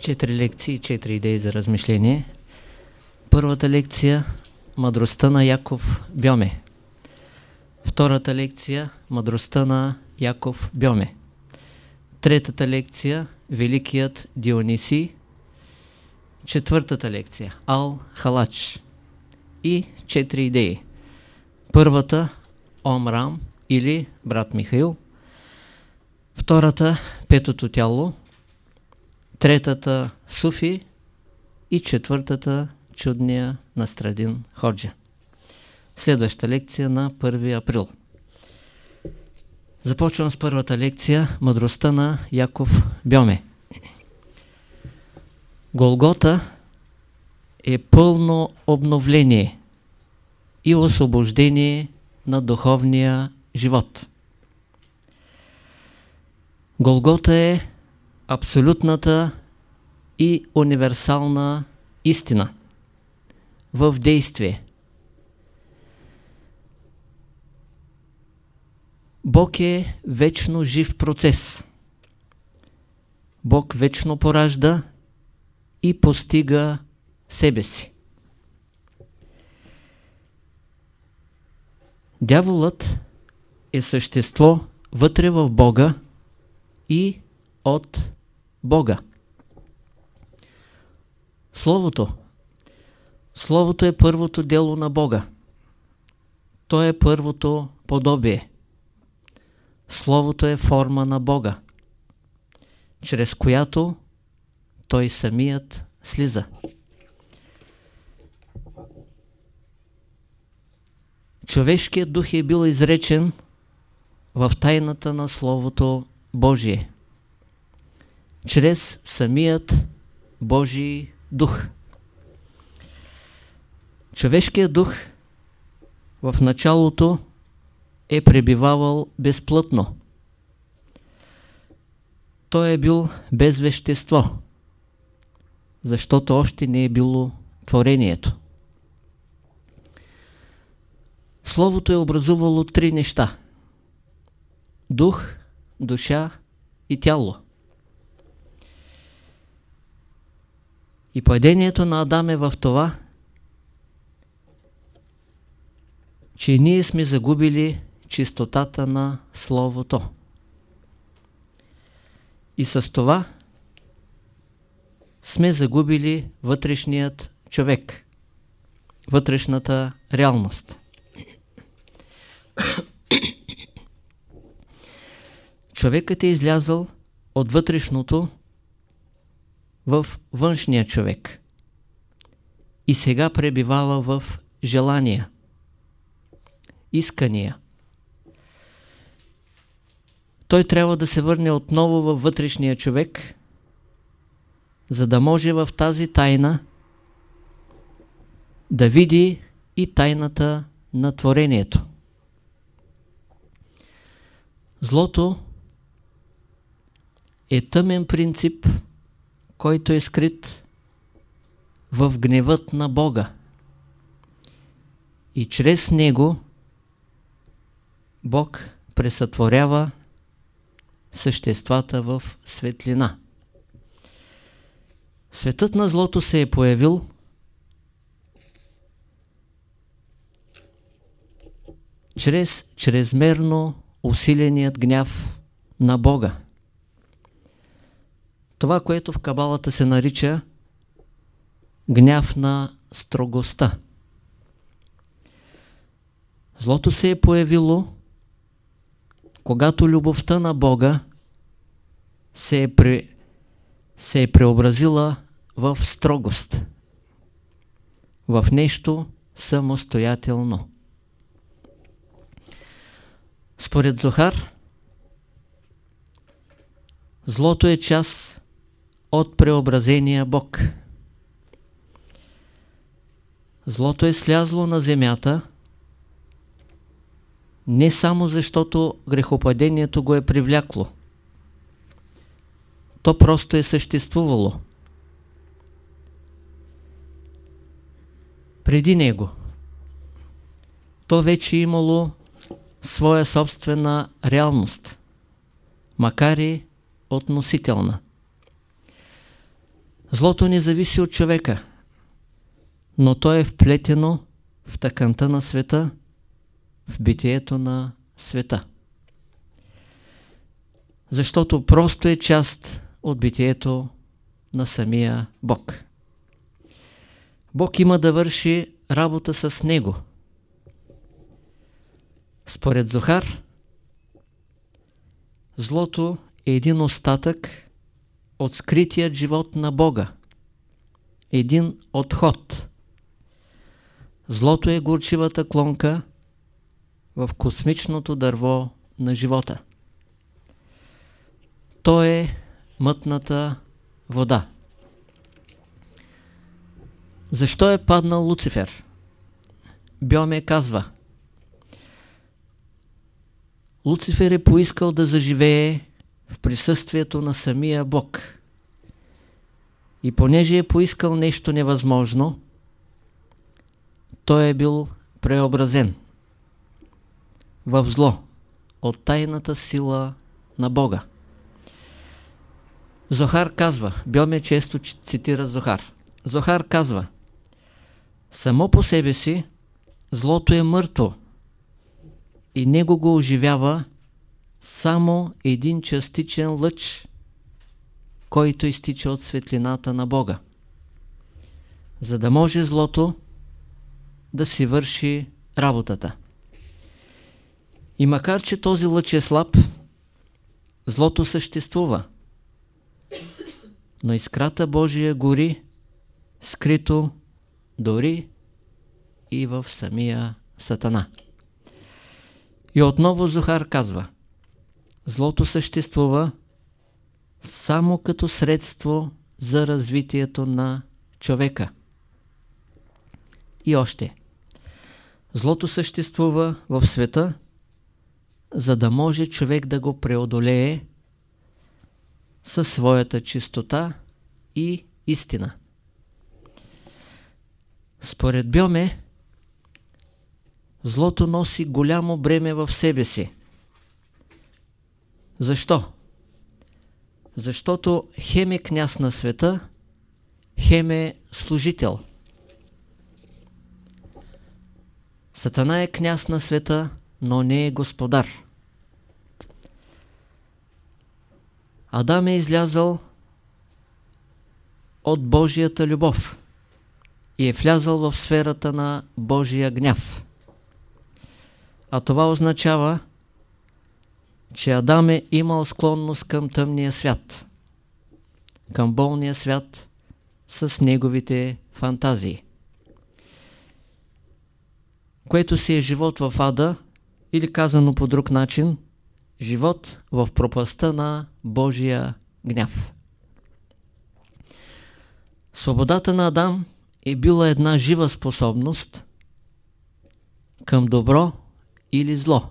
Четири лекции, четири идеи за размишление. Първата лекция – мъдростта на Яков Бьоме. Втората лекция – мъдростта на Яков Бьоме. Третата лекция – Великият Диониси. Четвъртата лекция – Ал Халач. И четири идеи. Първата – Омрам или брат Михаил. Втората – Петото тяло третата Суфи и четвъртата Чудния Настрадин Ходжа. Следваща лекция на 1 април. Започвам с първата лекция Мъдростта на Яков Бьоме. Голгота е пълно обновление и освобождение на духовния живот. Голгота е абсолютната и универсална истина в действие. Бог е вечно жив процес. Бог вечно поражда и постига себе си. Дяволът е същество вътре в Бога и от Бога. Словото. Словото е първото дело на Бога. То е първото подобие. Словото е форма на Бога, чрез която той самият слиза. Човешкият дух е бил изречен в тайната на Словото Божие чрез самият Божий дух. Човешкият дух в началото е пребивавал безплътно. Той е бил без вещество, защото още не е било творението. Словото е образувало три неща – дух, душа и тяло. И падението на Адам е в това, че ние сме загубили чистотата на Словото. И с това сме загубили вътрешният човек, вътрешната реалност. Човекът е излязъл от вътрешното в външния човек и сега пребивава в желания, искания. Той трябва да се върне отново във вътрешния човек, за да може в тази тайна да види и тайната на творението. Злото е тъмен принцип, който е скрит в гневът на Бога. И чрез него Бог пресътворява съществата в светлина. Светът на злото се е появил чрез чрезмерно усиленият гняв на Бога това, което в кабалата се нарича гняв на строгостта. Злото се е появило, когато любовта на Бога се е, пре, се е преобразила в строгост, в нещо самостоятелно. Според Зохар, злото е част от преобразения Бог. Злото е слязло на земята не само защото грехопадението го е привлякло. То просто е съществувало. Преди него. То вече е имало своя собствена реалност, макар и относителна. Злото не зависи от човека, но то е вплетено в тъканта на света, в битието на света. Защото просто е част от битието на самия Бог. Бог има да върши работа с него. Според Зохар, злото е един остатък от скритият живот на Бога. Един отход. Злото е горчивата клонка в космичното дърво на живота. То е мътната вода. Защо е паднал Луцифер? Бьоме казва Луцифер е поискал да заживее в присъствието на самия Бог. И понеже е поискал нещо невъзможно, той е бил преобразен в зло от тайната сила на Бога. Зохар казва, Бьоме често цитира Зохар. Зохар казва, само по себе си злото е мъртво и него го оживява само един частичен лъч, който изтича от светлината на Бога. За да може злото да си върши работата. И макар, че този лъч е слаб, злото съществува. Но искрата Божия гори, скрито дори и в самия Сатана. И отново Зохар казва, злото съществува само като средство за развитието на човека. И още. Злото съществува в света, за да може човек да го преодолее със своята чистота и истина. Според Бьоме, злото носи голямо бреме в себе си. Защо? Защото хем е княз на света, хем е служител. Сатана е княз на света, но не е господар. Адам е излязъл от Божията любов и е влязъл в сферата на Божия гняв. А това означава, че Адам е имал склонност към тъмния свят, към болния свят с неговите фантазии. Което си е живот в ада, или казано по друг начин, живот в пропаста на Божия гняв. Свободата на Адам е била една жива способност към добро или зло.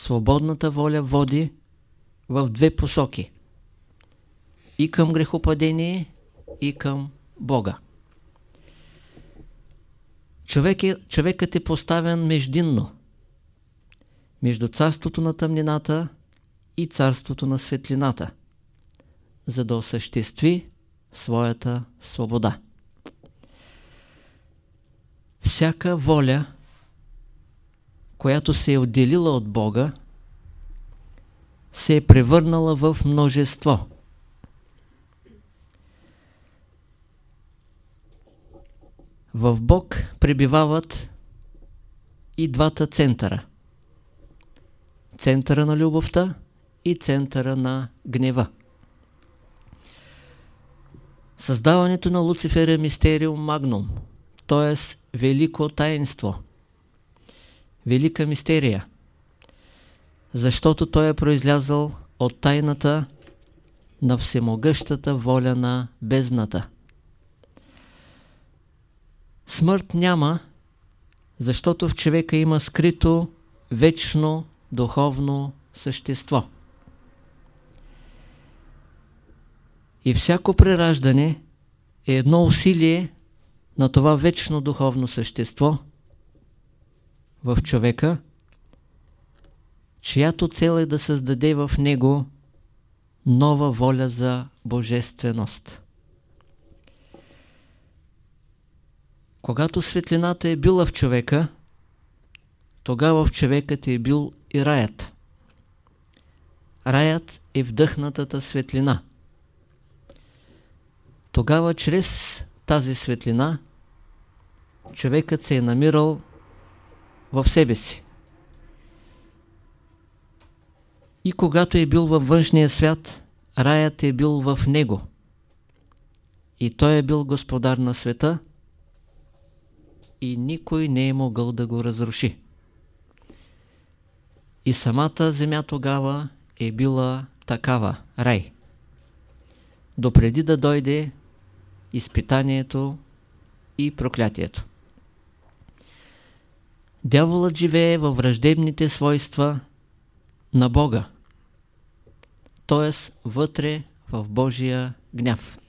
Свободната воля води в две посоки. И към грехопадение, и към Бога. Човек е, човекът е поставен междинно. Между царството на тъмнината и царството на светлината, за да осъществи своята свобода. Всяка воля, която се е отделила от Бога, се е превърнала в множество. В Бог пребивават и двата центъра. Центъра на любовта и центъра на гнева. Създаването на Луцифер е мистериум магнум, т.е. велико таинство, велика мистерия, защото той е произлязъл от тайната на всемогъщата воля на бездната. Смърт няма, защото в човека има скрито вечно духовно същество. И всяко прераждане е едно усилие на това вечно духовно същество в човека, чиято цел е да създаде в него нова воля за божественост. Когато светлината е била в човека, тогава в човекът е бил и раят. Раят е вдъхнатата светлина. Тогава чрез тази светлина човекът се е намирал в себе си. И когато е бил във външния свят, раят е бил в него. И той е бил господар на света и никой не е могъл да го разруши. И самата земя тогава е била такава, рай. Допреди да дойде изпитанието и проклятието. Дяволът живее във враждебните свойства на Бога, т.е. вътре в Божия гняв.